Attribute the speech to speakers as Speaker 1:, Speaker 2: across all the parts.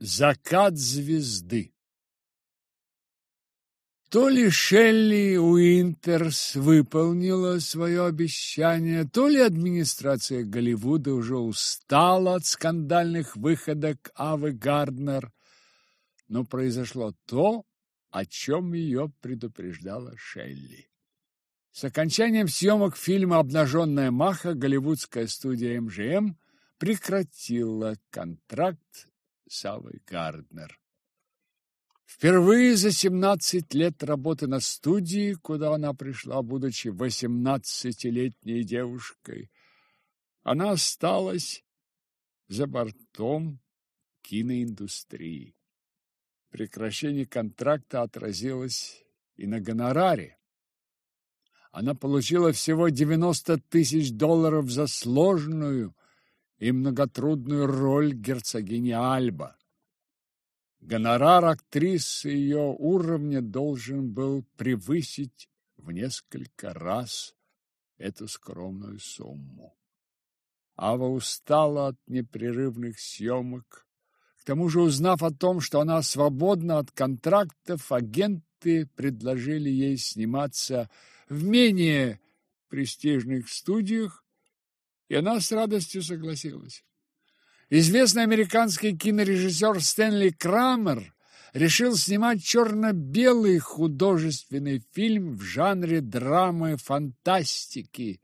Speaker 1: Закат звезды То ли Шелли Уинтерс выполнила свое обещание, то ли администрация Голливуда уже устала от скандальных выходок Авы Гарднер, но произошло то, о чем ее предупреждала Шелли. С окончанием съемок фильма «Обнаженная маха» голливудская студия МЖМ прекратила контракт с Авой Гарднер. Впервые за 17 лет работы на студии, куда она пришла, будучи 18-летней девушкой, она осталась за бортом киноиндустрии. Прекращение контракта отразилось и на гонораре. Она получила всего 90 тысяч долларов за сложную и многотрудную роль герцогини Альба. Гонорар актрисы ее уровня должен был превысить в несколько раз эту скромную сумму. Ава устала от непрерывных съемок. К тому же, узнав о том, что она свободна от контрактов, агенты предложили ей сниматься в менее престижных студиях, и она с радостью согласилась. Известный американский кинорежиссер Стэнли Крамер решил снимать черно-белый художественный фильм в жанре драмы фантастики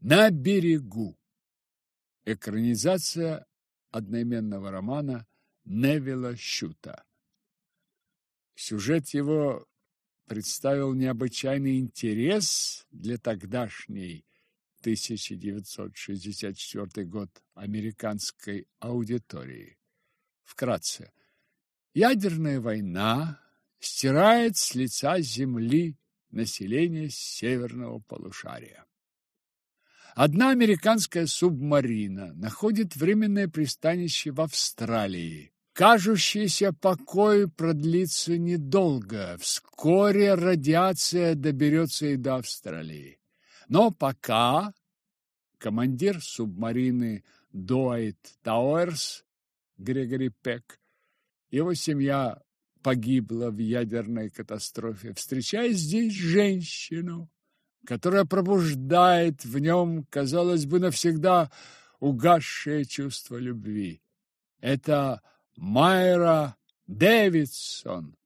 Speaker 1: «На берегу». Экранизация одноименного романа Невилла Щута. Сюжет его представил необычайный интерес для тогдашней 1964 год американской аудитории. Вкратце. Ядерная война стирает с лица земли население северного полушария. Одна американская субмарина находит временное пристанище в Австралии. Кажущийся покой продлится недолго. Вскоре радиация доберется и до Австралии. Но пока командир субмарины Дуайт Тауэрс Грегори Пек, его семья погибла в ядерной катастрофе, встречая здесь женщину, которая пробуждает в нем, казалось бы, навсегда угасшее чувство любви. Это Майра Дэвидсон,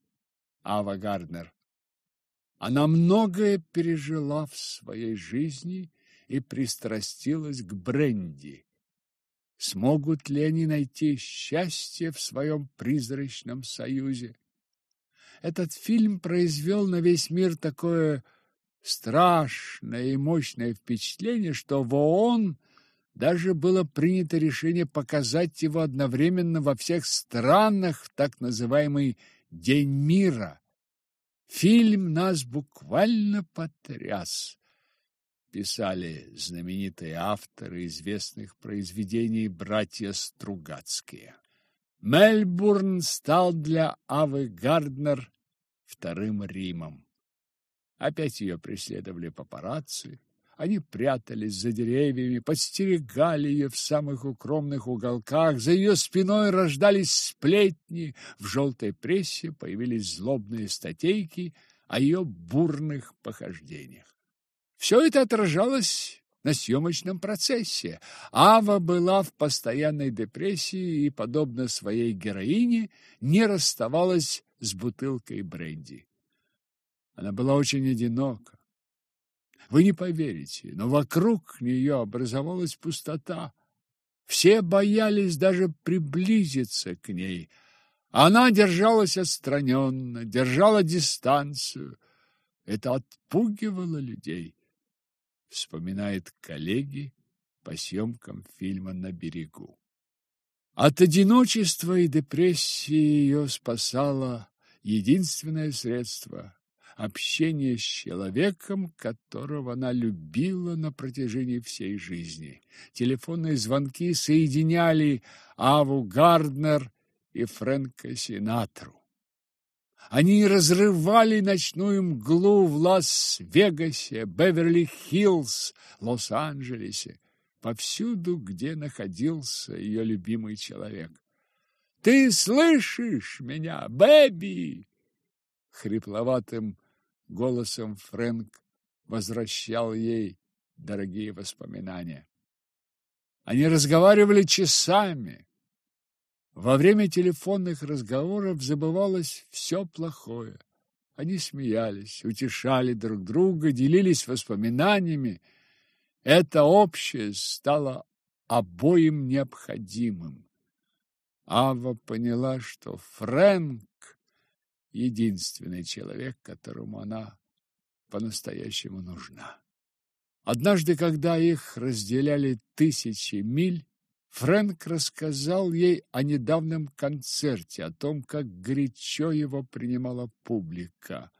Speaker 1: Ава Гарднер. Она многое пережила в своей жизни и пристрастилась к бренди. Смогут ли они найти счастье в своем призрачном союзе? Этот фильм произвел на весь мир такое страшное и мощное впечатление, что в ООН даже было принято решение показать его одновременно во всех странах так называемый День мира. Фильм нас буквально потряс, писали знаменитые авторы известных произведений братья Стругацкие. Мельбурн стал для Авы Гарднер вторым Римом. Опять ее преследовали папарацци, они прятались за деревьями, подстерегали ее в самых укромных уголках, за ее спиной рождались сплетни, в желтой прессе появились злобные статейки о ее бурных похождениях. Все это отражалось на съемочном процессе. Ава была в постоянной депрессии и, подобно своей героине, не расставалась с бутылкой бренди. Она была очень одинока. Вы не поверите, но вокруг нее образовалась пустота. Все боялись даже приблизиться к ней. Она держалась отстраненно, держала дистанцию. Это отпугивало людей, вспоминает коллеги по съемкам фильма «На берегу». От одиночества и депрессии ее спасало единственное средство общение с человеком, которого она любила на протяжении всей жизни. Телефонные звонки соединяли Аву Гарднер и Фрэнка Синатру. Они разрывали ночную мглу в Лас-Вегасе, Беверли-Хиллз, Лос-Анджелесе, повсюду, где находился ее любимый человек. Ты слышишь меня, Бэби? Хрипловатым голосом Фрэнк возвращал ей дорогие воспоминания. Они разговаривали часами. Во время телефонных разговоров забывалось все плохое. Они смеялись, утешали друг друга, делились воспоминаниями. Это общее стало обоим необходимым. Ава поняла, что Фрэнк — единственный человек, которому она по-настоящему нужна. Однажды, когда их разделяли тысячи миль, Фрэнк рассказал ей о недавнем концерте, о том, как горячо его принимала публика.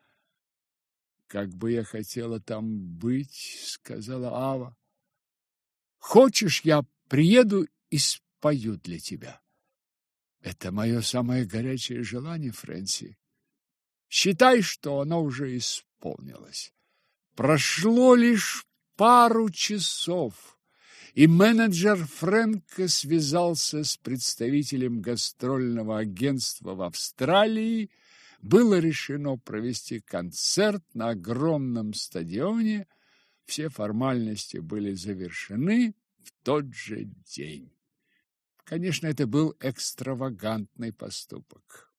Speaker 1: «Как бы я хотела там быть», — сказала Ава. «Хочешь, я приеду и спою для тебя?» «Это мое самое горячее желание, Фрэнси. Считай, что оно уже исполнилось. Прошло лишь пару часов» и менеджер Фрэнка связался с представителем гастрольного агентства в Австралии. Было решено провести концерт на огромном стадионе. Все формальности были завершены в тот же день. Конечно, это был экстравагантный поступок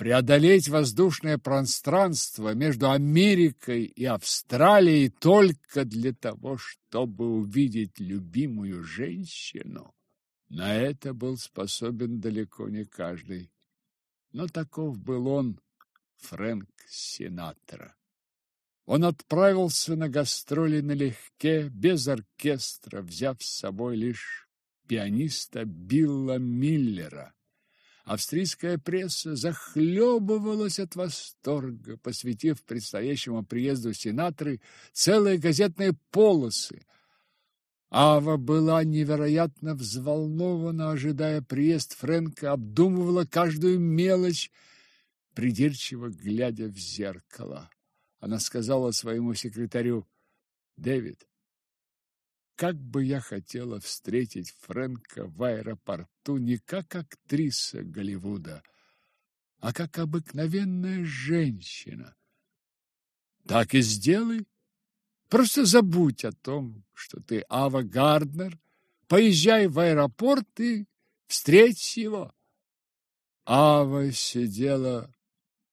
Speaker 1: преодолеть воздушное пространство между Америкой и Австралией только для того, чтобы увидеть любимую женщину. На это был способен далеко не каждый. Но таков был он, Фрэнк Синатра. Он отправился на гастроли налегке, без оркестра, взяв с собой лишь пианиста Билла Миллера. Австрийская пресса захлебывалась от восторга, посвятив предстоящему приезду сенаторы целые газетные полосы. Ава была невероятно взволнована, ожидая приезд Фрэнка, обдумывала каждую мелочь, придирчиво глядя в зеркало. Она сказала своему секретарю, «Дэвид, как бы я хотела встретить Фрэнка в аэропорту не как актриса Голливуда, а как обыкновенная женщина. Так и сделай. Просто забудь о том, что ты Ава Гарднер, поезжай в аэропорт и встреть его. Ава сидела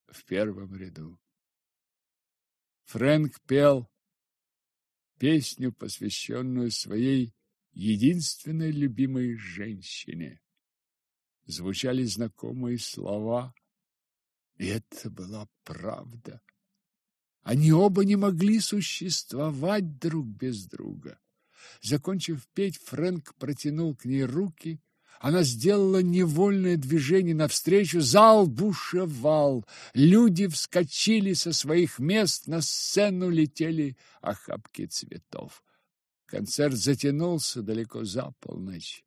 Speaker 1: в первом ряду. Фрэнк пел песню, посвященную своей единственной любимой женщине. Звучали знакомые слова, и это была правда. Они оба не могли существовать друг без друга. Закончив петь, Фрэнк протянул к ней руки она сделала невольное движение навстречу, зал бушевал. Люди вскочили со своих мест, на сцену летели охапки цветов. Концерт затянулся далеко за полночь.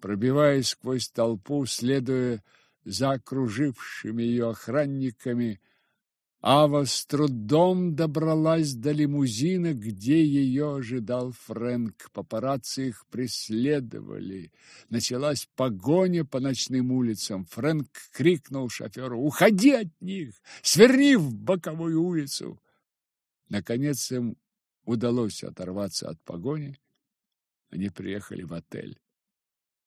Speaker 1: Пробиваясь сквозь толпу, следуя за окружившими ее охранниками, Ава с трудом добралась до лимузина, где ее ожидал Фрэнк. Папарацци их преследовали. Началась погоня по ночным улицам. Фрэнк крикнул шоферу «Уходи от них! Сверни в боковую улицу!» Наконец им удалось оторваться от погони. Они приехали в отель.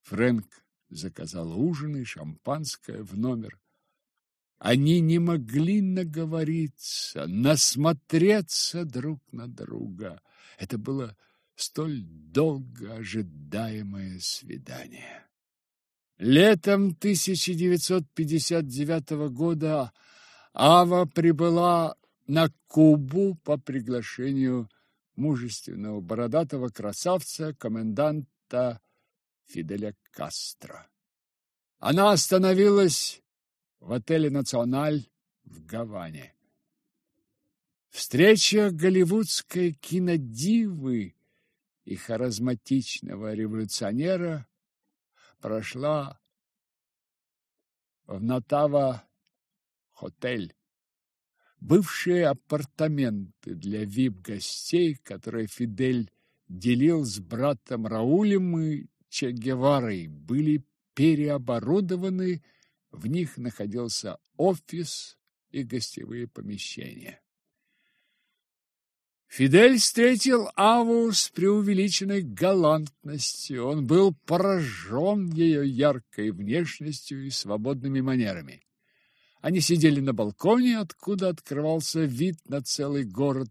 Speaker 1: Фрэнк заказал ужин и шампанское в номер. Они не могли наговориться, насмотреться друг на друга. Это было столь долго ожидаемое свидание. Летом 1959 года Ава прибыла на Кубу по приглашению мужественного бородатого красавца коменданта Фиделя Кастро. Она остановилась в отеле «Националь» в Гаване. Встреча голливудской кинодивы и харизматичного революционера прошла в Натава-хотель. Бывшие апартаменты для вип-гостей, которые Фидель делил с братом Раулем и Че Геварой, были переоборудованы, в них находился офис и гостевые помещения. Фидель встретил Аву с преувеличенной галантностью. Он был поражен ее яркой внешностью и свободными манерами. Они сидели на балконе, откуда открывался вид на целый город,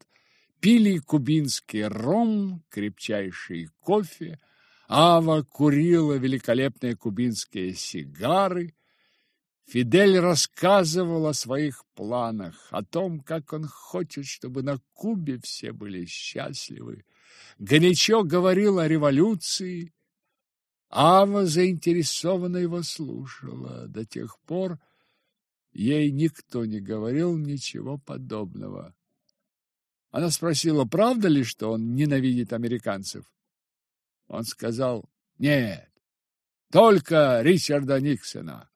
Speaker 1: пили кубинский ром, крепчайший кофе. Ава курила великолепные кубинские сигары, Фидель рассказывал о своих планах, о том, как он хочет, чтобы на Кубе все были счастливы. Горячо говорил о революции. Ава заинтересованно его слушала. До тех пор ей никто не говорил ничего подобного. Она спросила, правда ли, что он ненавидит американцев. Он сказал, нет, только Ричарда Никсона.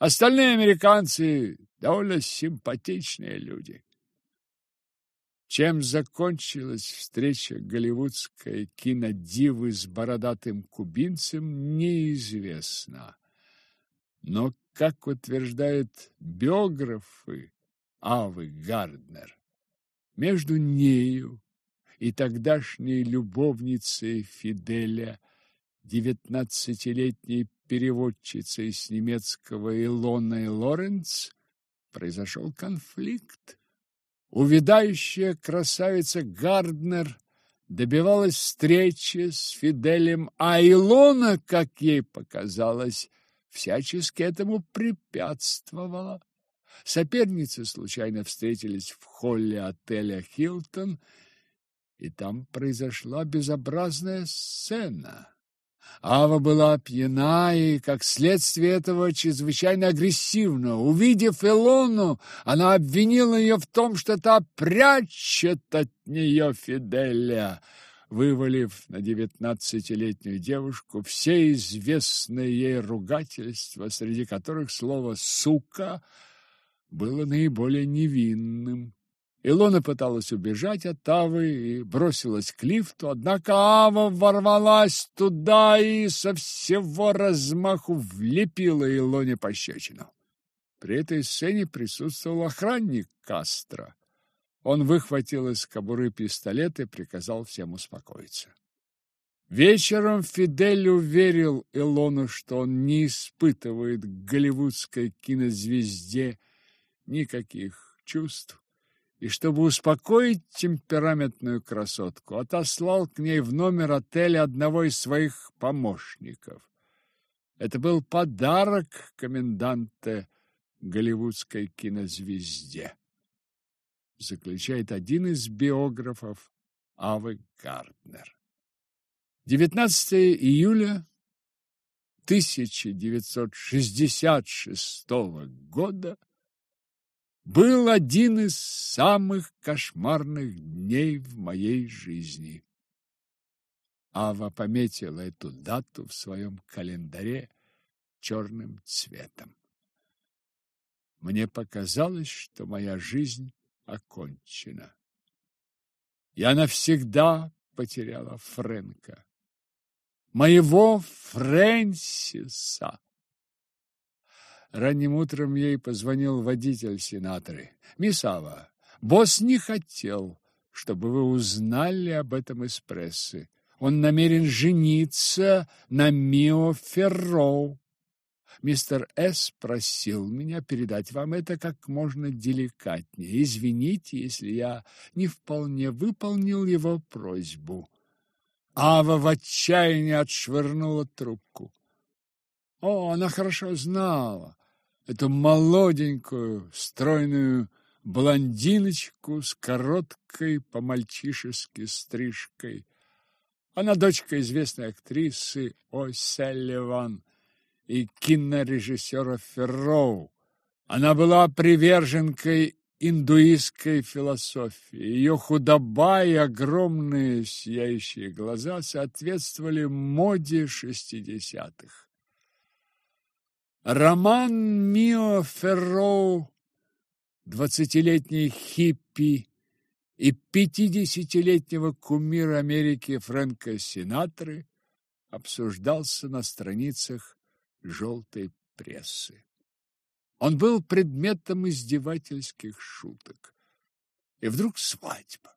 Speaker 1: Остальные американцы довольно симпатичные люди. Чем закончилась встреча голливудской кинодивы с бородатым кубинцем, неизвестно. Но, как утверждают биографы Авы Гарднер, между нею и тогдашней любовницей Фиделя, девятнадцатилетней переводчицей с немецкого Илоной Лоренц произошел конфликт. Увядающая красавица Гарднер добивалась встречи с Фиделем, а Илона, как ей показалось, всячески этому препятствовала. Соперницы случайно встретились в холле отеля «Хилтон», и там произошла безобразная сцена. Ава была пьяна и, как следствие этого, чрезвычайно агрессивна. Увидев Элону, она обвинила ее в том, что та прячет от нее Фиделя, вывалив на девятнадцатилетнюю девушку все известные ей ругательства, среди которых слово «сука» было наиболее невинным. Илона пыталась убежать от Авы и бросилась к лифту, однако Ава ворвалась туда и со всего размаху влепила Илоне пощечину. При этой сцене присутствовал охранник Кастро. Он выхватил из кобуры пистолет и приказал всем успокоиться. Вечером Фидель уверил Илону, что он не испытывает к голливудской кинозвезде никаких чувств и, чтобы успокоить темпераментную красотку, отослал к ней в номер отеля одного из своих помощников. Это был подарок коменданта голливудской кинозвезде, заключает один из биографов Авы Гарднер. 19 июля 1966 года был один из самых кошмарных дней в моей жизни. Ава пометила эту дату в своем календаре черным цветом. Мне показалось, что моя жизнь окончена. Я навсегда потеряла Фрэнка. Моего Фрэнсиса. Ранним утром ей позвонил водитель сенаторы. «Мисс Ава, босс не хотел, чтобы вы узнали об этом из прессы. Он намерен жениться на Мио Ферроу. Мистер С. просил меня передать вам это как можно деликатнее. Извините, если я не вполне выполнил его просьбу». Ава в отчаянии отшвырнула трубку. О, она хорошо знала, эту молоденькую, стройную блондиночку с короткой по-мальчишески стрижкой. Она дочка известной актрисы О'Селливан и кинорежиссера Ферроу. Она была приверженкой индуистской философии. Ее худоба и огромные сияющие глаза соответствовали моде шестидесятых. Роман Мио Ферроу, двадцатилетний хиппи и пятидесятилетнего кумира Америки Фрэнка Синатры, обсуждался на страницах желтой прессы. Он был предметом издевательских шуток. И вдруг свадьба.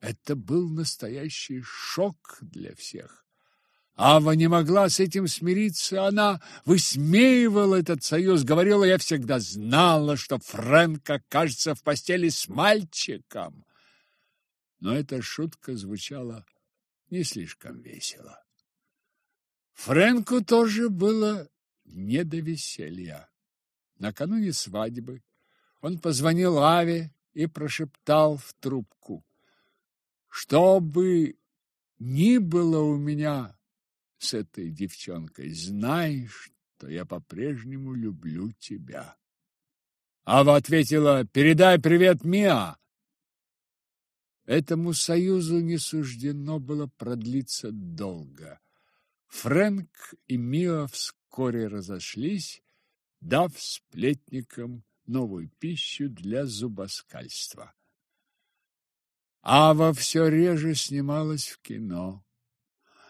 Speaker 1: Это был настоящий шок для всех. Ава не могла с этим смириться, она высмеивала этот союз, говорила, я всегда знала, что Фрэнк окажется в постели с мальчиком. Но эта шутка звучала не слишком весело. Фрэнку тоже было не до веселья. Накануне свадьбы он позвонил Аве и прошептал в трубку. «Что бы ни было у меня с этой девчонкой, знай, что я по-прежнему люблю тебя». Ава ответила, «Передай привет Миа». Этому союзу не суждено было продлиться долго. Фрэнк и Миа вскоре разошлись, дав сплетникам новую пищу для зубоскальства. Ава все реже снималась в кино.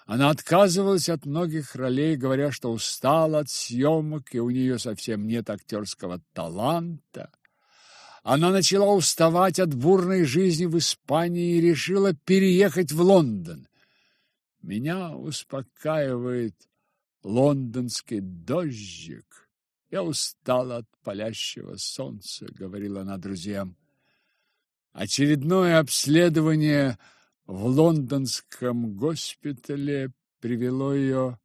Speaker 1: Она отказывалась от многих ролей, говоря, что устала от съемок, и у нее совсем нет актерского таланта. Она начала уставать от бурной жизни в Испании и решила переехать в Лондон. Меня успокаивает лондонский дождик. Я устала от палящего солнца, говорила она друзьям. Очередное обследование в лондонском госпитале привело ее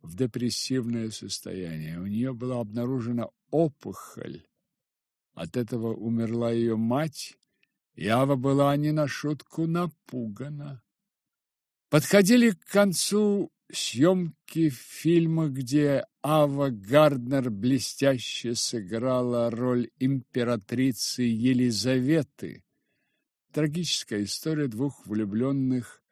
Speaker 1: в депрессивное состояние. У нее была обнаружена опухоль. От этого умерла ее мать, и Ава была не на шутку напугана. Подходили к концу съемки фильма, где Ава Гарднер блестяще сыграла роль императрицы Елизаветы. Трагическая история двух влюбленных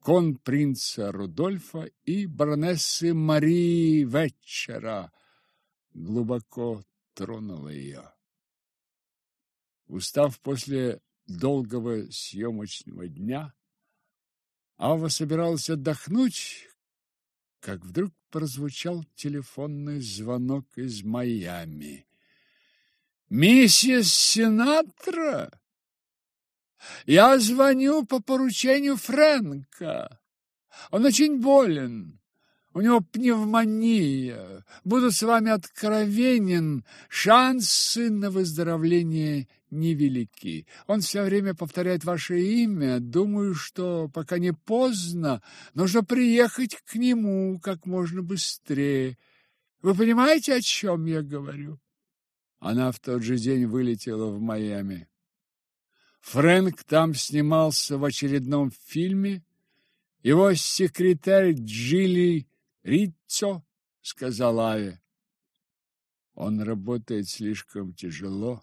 Speaker 1: кон-принца Рудольфа и баронессы Марии Вечера глубоко тронула ее. Устав после долгого съемочного дня, Ава собиралась отдохнуть, как вдруг прозвучал телефонный звонок из Майами. «Миссис Синатра, я звоню по поручению Фрэнка. Он очень болен. У него пневмония. Буду с вами откровенен. Шансы на выздоровление невелики. Он все время повторяет ваше имя. Думаю, что пока не поздно, нужно приехать к нему как можно быстрее. Вы понимаете, о чем я говорю? Она в тот же день вылетела в Майами. Фрэнк там снимался в очередном фильме. Его секретарь Джилли Риццо сказал Аве. Он работает слишком тяжело.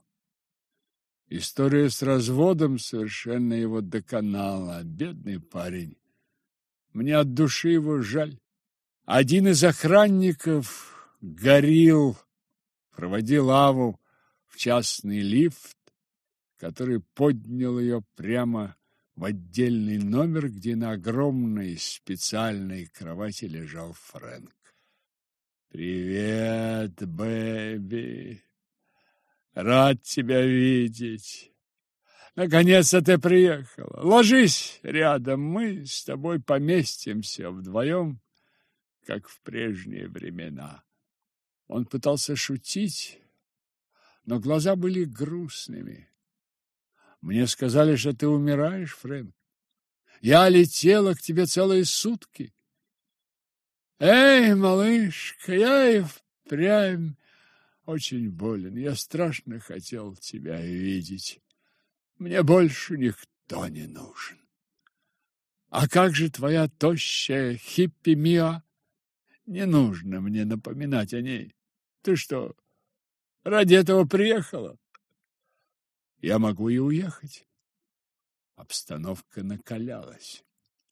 Speaker 1: История с разводом совершенно его доконала. Бедный парень. Мне от души его жаль. Один из охранников горил, проводил Аву в частный лифт, который поднял ее прямо в отдельный номер, где на огромной специальной кровати лежал Фрэнк. «Привет, Бэби!» Рад тебя видеть. Наконец-то ты приехала. Ложись рядом, мы с тобой поместимся вдвоем, как в прежние времена. Он пытался шутить, но глаза были грустными. Мне сказали, что ты умираешь, Фрэнк. Я летела к тебе целые сутки. Эй, малышка, я и впрямь очень болен. Я страшно хотел тебя видеть. Мне больше никто не нужен. А как же твоя тощая хиппи Миа? Не нужно мне напоминать о ней. Ты что, ради этого приехала? Я могу и уехать. Обстановка накалялась.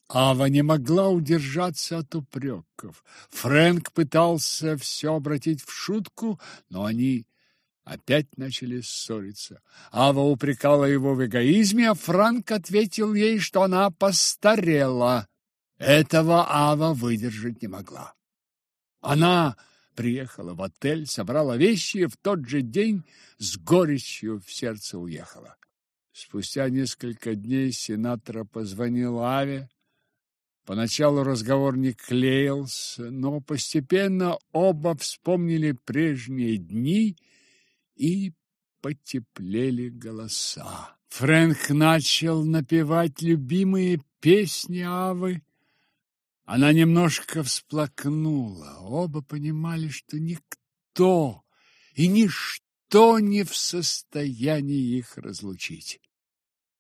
Speaker 1: Ава не могла удержаться от упреков. Фрэнк пытался все обратить в шутку, но они опять начали ссориться. Ава упрекала его в эгоизме, а Фрэнк ответил ей, что она постарела. Этого Ава выдержать не могла. Она приехала в отель, собрала вещи и в тот же день с горечью в сердце уехала. Спустя несколько дней сенатора позвонил Аве. Поначалу разговор не клеился, но постепенно оба вспомнили прежние дни и потеплели голоса. Фрэнк начал напевать любимые песни Авы. Она немножко всплакнула. Оба понимали, что никто и ничто не в состоянии их разлучить.